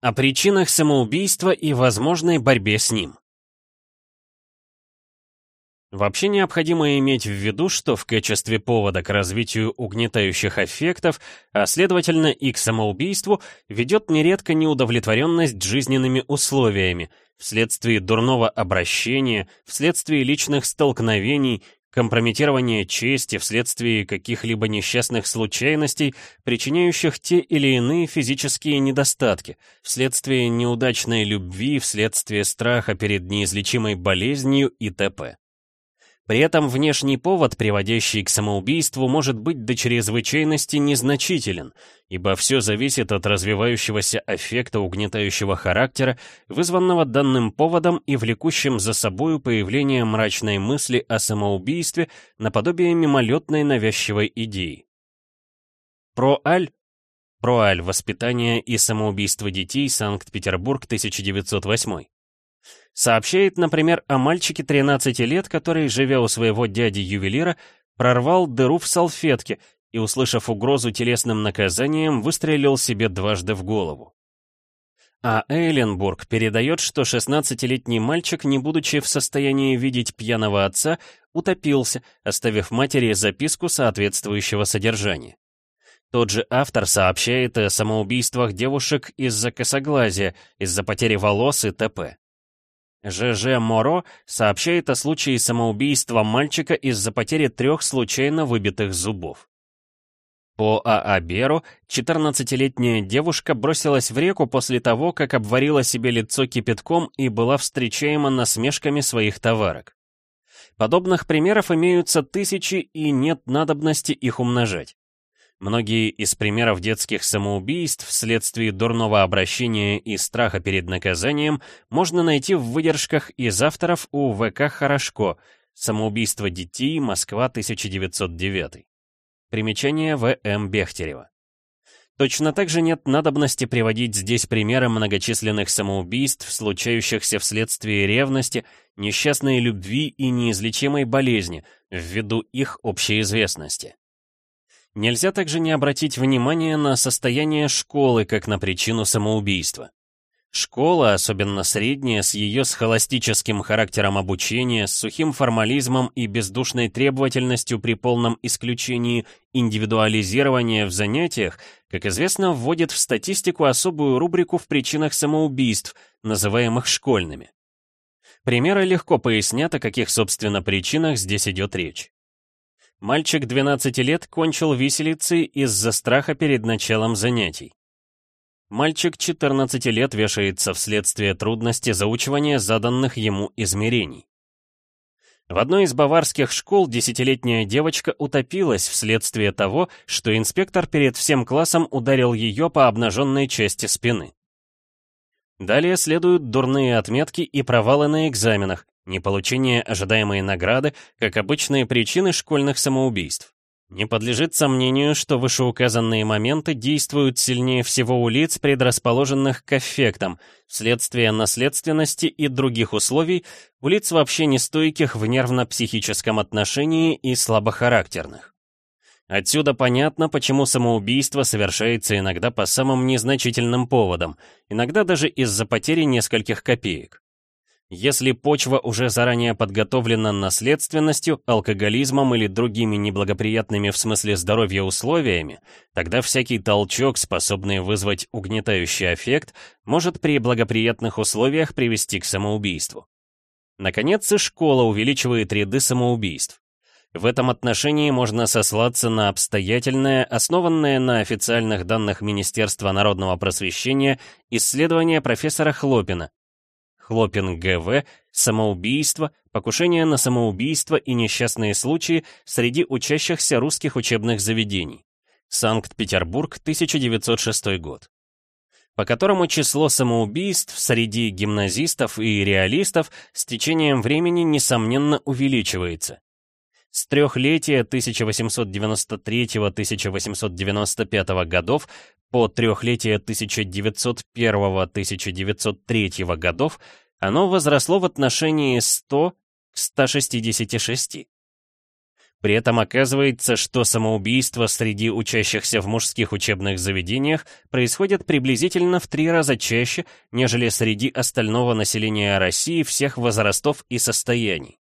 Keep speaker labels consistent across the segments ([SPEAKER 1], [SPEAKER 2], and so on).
[SPEAKER 1] О причинах самоубийства и возможной борьбе с ним. Вообще необходимо иметь в виду, что в качестве повода к развитию угнетающих аффектов, а следовательно и к самоубийству, ведет нередко неудовлетворенность жизненными условиями, вследствие дурного обращения, вследствие личных столкновений, компрометирования чести вследствие каких-либо несчастных случайностей, причиняющих те или иные физические недостатки, вследствие неудачной любви, вследствие страха перед неизлечимой болезнью и т.п. При этом внешний повод, приводящий к самоубийству, может быть до чрезвычайности незначителен, ибо все зависит от развивающегося эффекта угнетающего характера, вызванного данным поводом и влекущим за собою появление мрачной мысли о самоубийстве наподобие мимолетной навязчивой идеи. Про Аль Про Аль «Воспитание и самоубийство детей. Санкт-Петербург, 1908». Сообщает, например, о мальчике 13 лет, который, живя у своего дяди-ювелира, прорвал дыру в салфетке и, услышав угрозу телесным наказанием, выстрелил себе дважды в голову. А Эйленбург передает, что 16-летний мальчик, не будучи в состоянии видеть пьяного отца, утопился, оставив матери записку соответствующего содержания. Тот же автор сообщает о самоубийствах девушек из-за косоглазия, из-за потери волос и т.п. ЖЖ Моро сообщает о случае самоубийства мальчика из-за потери трех случайно выбитых зубов. По АА Беру 14-летняя девушка бросилась в реку после того, как обварила себе лицо кипятком и была встречаема насмешками своих товарок. Подобных примеров имеются тысячи и нет надобности их умножать. Многие из примеров детских самоубийств вследствие дурного обращения и страха перед наказанием можно найти в выдержках из авторов у ВК Хорошко «Самоубийство детей. Москва, 1909». Примечание В.М. Бехтерева. Точно так же нет надобности приводить здесь примеры многочисленных самоубийств, случающихся вследствие ревности, несчастной любви и неизлечимой болезни, ввиду их общей известности. Нельзя также не обратить внимание на состояние школы как на причину самоубийства. Школа, особенно средняя, с ее схоластическим характером обучения, с сухим формализмом и бездушной требовательностью при полном исключении индивидуализирования в занятиях, как известно, вводит в статистику особую рубрику в причинах самоубийств, называемых школьными. Примеры легко пояснят, о каких, собственно, причинах здесь идет речь. Мальчик 12 лет кончил виселицей из-за страха перед началом занятий. Мальчик 14 лет вешается вследствие трудности заучивания заданных ему измерений. В одной из баварских школ десятилетняя девочка утопилась вследствие того, что инспектор перед всем классом ударил ее по обнаженной части спины. Далее следуют дурные отметки и провалы на экзаменах, Неполучение ожидаемой награды, как обычные причины школьных самоубийств. Не подлежит сомнению, что вышеуказанные моменты действуют сильнее всего у лиц, предрасположенных к эффектам, вследствие наследственности и других условий, у лиц вообще нестойких в нервно-психическом отношении и слабохарактерных. Отсюда понятно, почему самоубийство совершается иногда по самым незначительным поводам, иногда даже из-за потери нескольких копеек. Если почва уже заранее подготовлена наследственностью, алкоголизмом или другими неблагоприятными в смысле здоровья условиями, тогда всякий толчок, способный вызвать угнетающий эффект, может при благоприятных условиях привести к самоубийству. Наконец, и школа увеличивает ряды самоубийств. В этом отношении можно сослаться на обстоятельное, основанное на официальных данных Министерства народного просвещения, исследование профессора Хлопина, Хлопин ГВ, самоубийство, покушение на самоубийство и несчастные случаи среди учащихся русских учебных заведений. Санкт-Петербург, 1906 год. По которому число самоубийств среди гимназистов и реалистов с течением времени несомненно увеличивается. С трехлетия 1893-1895 годов по трехлетие 1901-1903 годов оно возросло в отношении 100 к 166. При этом оказывается, что самоубийство среди учащихся в мужских учебных заведениях происходит приблизительно в три раза чаще, нежели среди остального населения России всех возрастов и состояний.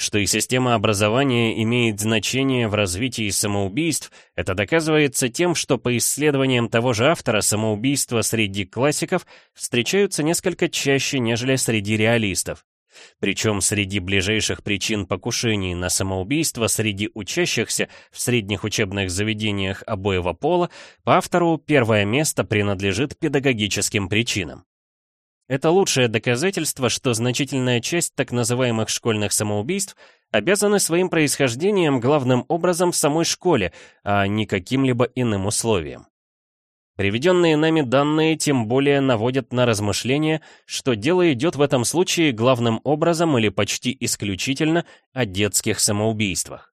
[SPEAKER 1] Что и система образования имеет значение в развитии самоубийств, это доказывается тем, что по исследованиям того же автора самоубийства среди классиков встречаются несколько чаще, нежели среди реалистов. Причем среди ближайших причин покушений на самоубийство среди учащихся в средних учебных заведениях обоего пола по автору первое место принадлежит педагогическим причинам. Это лучшее доказательство, что значительная часть так называемых школьных самоубийств обязаны своим происхождением главным образом в самой школе, а не каким-либо иным условиям. Приведенные нами данные тем более наводят на размышление, что дело идет в этом случае главным образом или почти исключительно о детских самоубийствах.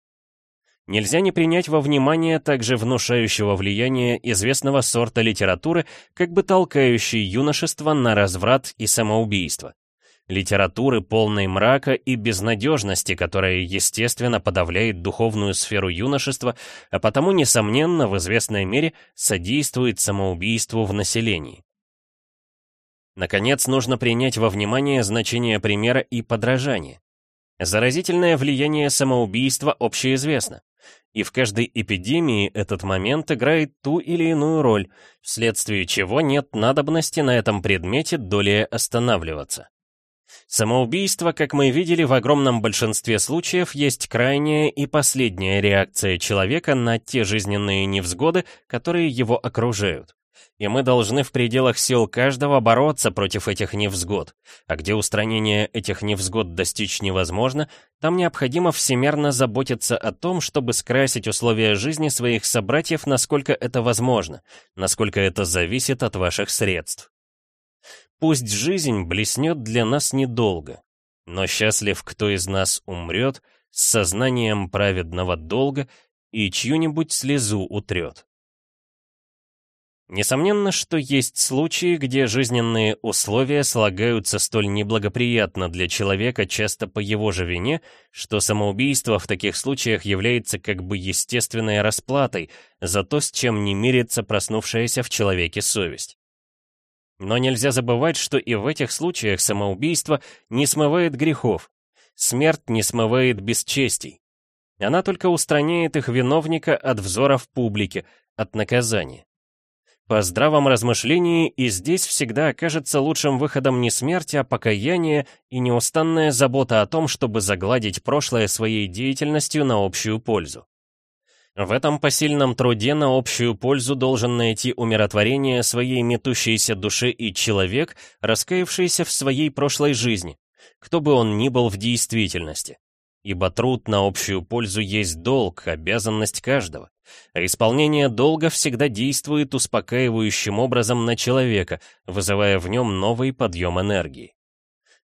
[SPEAKER 1] Нельзя не принять во внимание также внушающего влияния известного сорта литературы, как бы толкающей юношество на разврат и самоубийство литературы полной мрака и безнадежности, которая, естественно, подавляет духовную сферу юношества, а потому, несомненно, в известной мере содействует самоубийству в населении. Наконец, нужно принять во внимание значение примера и подражания. Заразительное влияние самоубийства общеизвестно. И в каждой эпидемии этот момент играет ту или иную роль, вследствие чего нет надобности на этом предмете долее останавливаться. Самоубийство, как мы видели, в огромном большинстве случаев есть крайняя и последняя реакция человека на те жизненные невзгоды, которые его окружают. И мы должны в пределах сил каждого бороться против этих невзгод. А где устранение этих невзгод достичь невозможно, там необходимо всемерно заботиться о том, чтобы скрасить условия жизни своих собратьев, насколько это возможно, насколько это зависит от ваших средств. Пусть жизнь блеснет для нас недолго, но счастлив, кто из нас умрет с сознанием праведного долга и чью-нибудь слезу утрет. Несомненно, что есть случаи, где жизненные условия слагаются столь неблагоприятно для человека часто по его же вине, что самоубийство в таких случаях является как бы естественной расплатой за то, с чем не мирится проснувшаяся в человеке совесть. Но нельзя забывать, что и в этих случаях самоубийство не смывает грехов. Смерть не смывает бесчестий. Она только устраняет их виновника от взоров публики, от наказания. По здравом размышлении и здесь всегда окажется лучшим выходом не смерть, а покаяние и неустанная забота о том, чтобы загладить прошлое своей деятельностью на общую пользу. В этом посильном труде на общую пользу должен найти умиротворение своей метущейся душе и человек, раскаявшийся в своей прошлой жизни, кто бы он ни был в действительности. Ибо труд на общую пользу есть долг, обязанность каждого. А исполнение долга всегда действует успокаивающим образом на человека, вызывая в нем новый подъем энергии.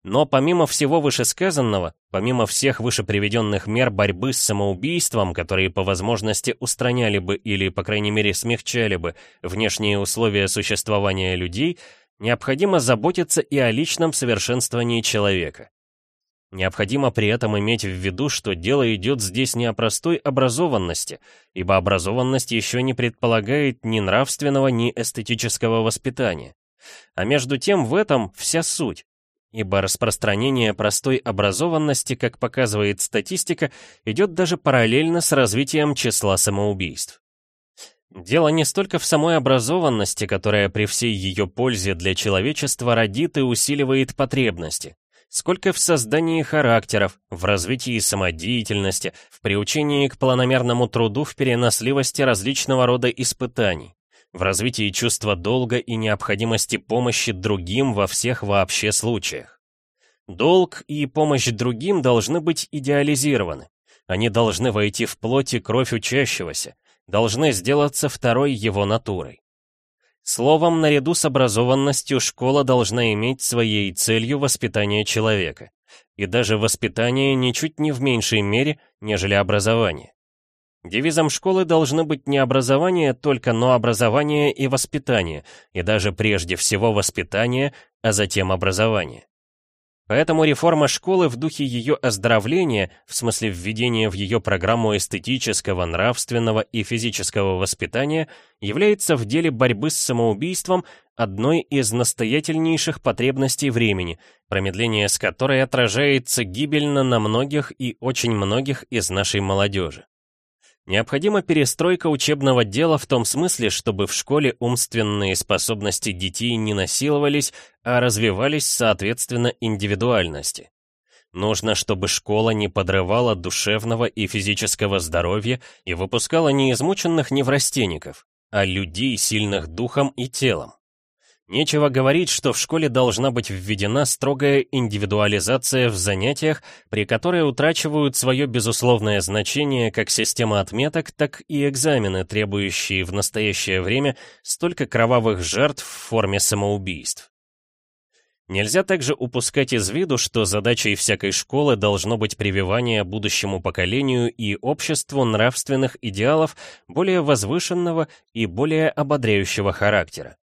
[SPEAKER 1] Но помимо всего вышесказанного, помимо всех вышеприведенных мер борьбы с самоубийством, которые по возможности устраняли бы или, по крайней мере, смягчали бы внешние условия существования людей, необходимо заботиться и о личном совершенствовании человека. Необходимо при этом иметь в виду, что дело идет здесь не о простой образованности, ибо образованность еще не предполагает ни нравственного, ни эстетического воспитания. А между тем в этом вся суть ибо распространение простой образованности, как показывает статистика, идет даже параллельно с развитием числа самоубийств. Дело не столько в самой образованности, которая при всей ее пользе для человечества родит и усиливает потребности, сколько в создании характеров, в развитии самодеятельности, в приучении к планомерному труду в переносливости различного рода испытаний в развитии чувства долга и необходимости помощи другим во всех вообще случаях. Долг и помощь другим должны быть идеализированы. Они должны войти в плоть и кровь учащегося, должны сделаться второй его натурой. Словом, наряду с образованностью школа должна иметь своей целью воспитание человека. И даже воспитание ничуть не в меньшей мере, нежели образование. Девизом школы должны быть не образование только, но образование и воспитание, и даже прежде всего воспитание, а затем образование. Поэтому реформа школы в духе ее оздоровления, в смысле введения в ее программу эстетического, нравственного и физического воспитания, является в деле борьбы с самоубийством одной из настоятельнейших потребностей времени, промедление с которой отражается гибельно на многих и очень многих из нашей молодежи. Необходима перестройка учебного дела в том смысле, чтобы в школе умственные способности детей не насиловались, а развивались соответственно индивидуальности. Нужно, чтобы школа не подрывала душевного и физического здоровья и выпускала не измученных неврастенников, а людей, сильных духом и телом. Нечего говорить, что в школе должна быть введена строгая индивидуализация в занятиях, при которой утрачивают свое безусловное значение как система отметок, так и экзамены, требующие в настоящее время столько кровавых жертв в форме самоубийств. Нельзя также упускать из виду, что задачей всякой школы должно быть прививание будущему поколению и обществу нравственных идеалов более возвышенного и более ободряющего характера.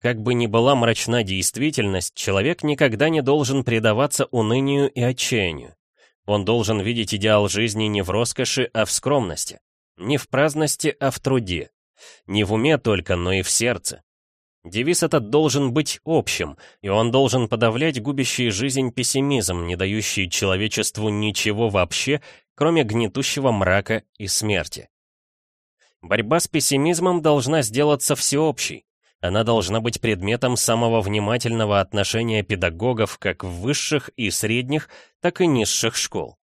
[SPEAKER 1] Как бы ни была мрачна действительность, человек никогда не должен предаваться унынию и отчаянию. Он должен видеть идеал жизни не в роскоши, а в скромности. Не в праздности, а в труде. Не в уме только, но и в сердце. Девиз этот должен быть общим, и он должен подавлять губящий жизнь пессимизм, не дающий человечеству ничего вообще, кроме гнетущего мрака и смерти. Борьба с пессимизмом должна сделаться всеобщей, она должна быть предметом самого внимательного отношения педагогов как в высших и средних, так и низших школ.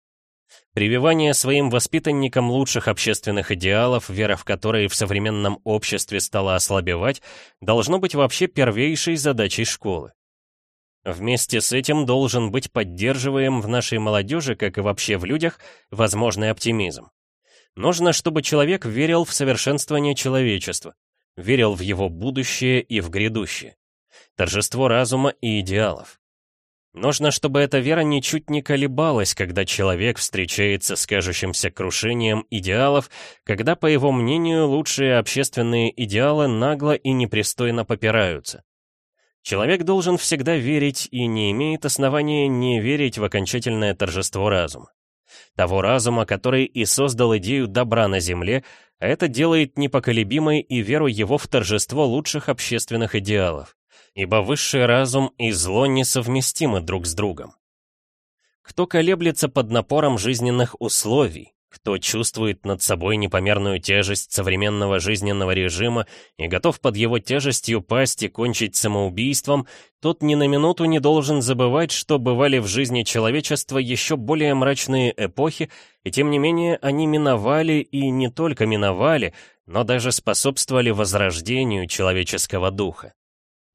[SPEAKER 1] Прививание своим воспитанникам лучших общественных идеалов, вера в которые в современном обществе стала ослабевать, должно быть вообще первейшей задачей школы. Вместе с этим должен быть поддерживаем в нашей молодежи, как и вообще в людях, возможный оптимизм. Нужно, чтобы человек верил в совершенствование человечества, верил в его будущее и в грядущее. Торжество разума и идеалов. Нужно, чтобы эта вера ничуть не колебалась, когда человек встречается с кажущимся крушением идеалов, когда, по его мнению, лучшие общественные идеалы нагло и непристойно попираются. Человек должен всегда верить и не имеет основания не верить в окончательное торжество разума. Того разума, который и создал идею добра на земле, это делает непоколебимой и веру его в торжество лучших общественных идеалов, ибо высший разум и зло несовместимы друг с другом. Кто колеблется под напором жизненных условий, кто чувствует над собой непомерную тяжесть современного жизненного режима и готов под его тяжестью пасть и кончить самоубийством, тот ни на минуту не должен забывать, что бывали в жизни человечества еще более мрачные эпохи, и тем не менее они миновали и не только миновали, но даже способствовали возрождению человеческого духа.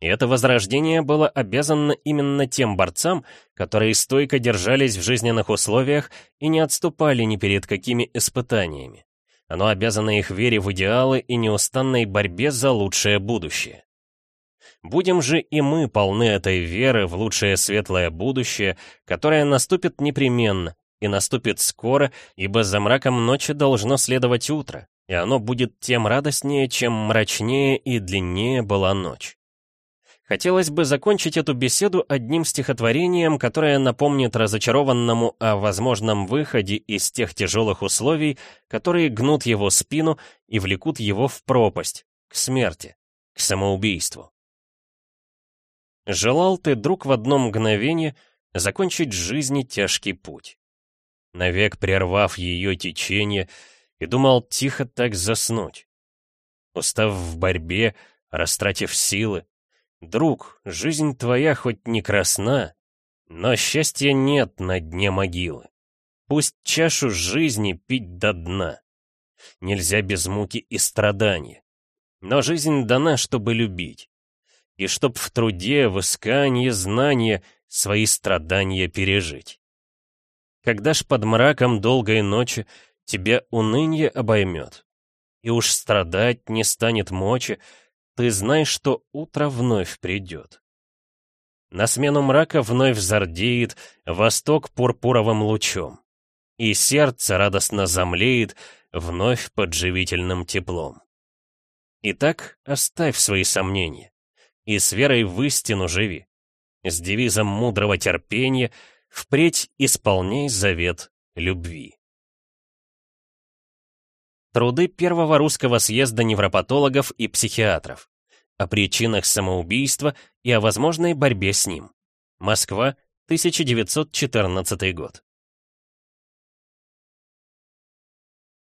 [SPEAKER 1] И это возрождение было обязано именно тем борцам, которые стойко держались в жизненных условиях и не отступали ни перед какими испытаниями. Оно обязано их вере в идеалы и неустанной борьбе за лучшее будущее. Будем же и мы полны этой веры в лучшее светлое будущее, которое наступит непременно, и наступит скоро, ибо за мраком ночи должно следовать утро, и оно будет тем радостнее, чем мрачнее и длиннее была ночь. Хотелось бы закончить эту беседу одним стихотворением, которое напомнит разочарованному о возможном выходе из тех тяжелых условий, которые гнут его спину и влекут его в пропасть, к смерти, к самоубийству. Желал ты, друг, в одно мгновение закончить жизни тяжкий путь, навек прервав ее течение, и думал тихо так заснуть. Устав в борьбе, растратив силы, Друг, жизнь твоя хоть не красна, но счастья нет на дне могилы. Пусть чашу жизни пить до дна. Нельзя без муки и страдания. Но жизнь дана, чтобы любить. И чтоб в труде, в искании знания свои страдания пережить. Когда ж под мраком долгой ночи тебя унынье обоймет, и уж страдать не станет мочи, ты знаешь, что утро вновь придет. На смену мрака вновь зардеет восток пурпуровым лучом, и сердце радостно замлеет вновь под живительным теплом. Итак, оставь свои сомнения, и с верой в истину живи. с девизом мудрого терпения «Впредь исполняй завет любви». Труды Первого русского съезда невропатологов и психиатров. О причинах самоубийства и о возможной борьбе с ним. Москва, 1914 год.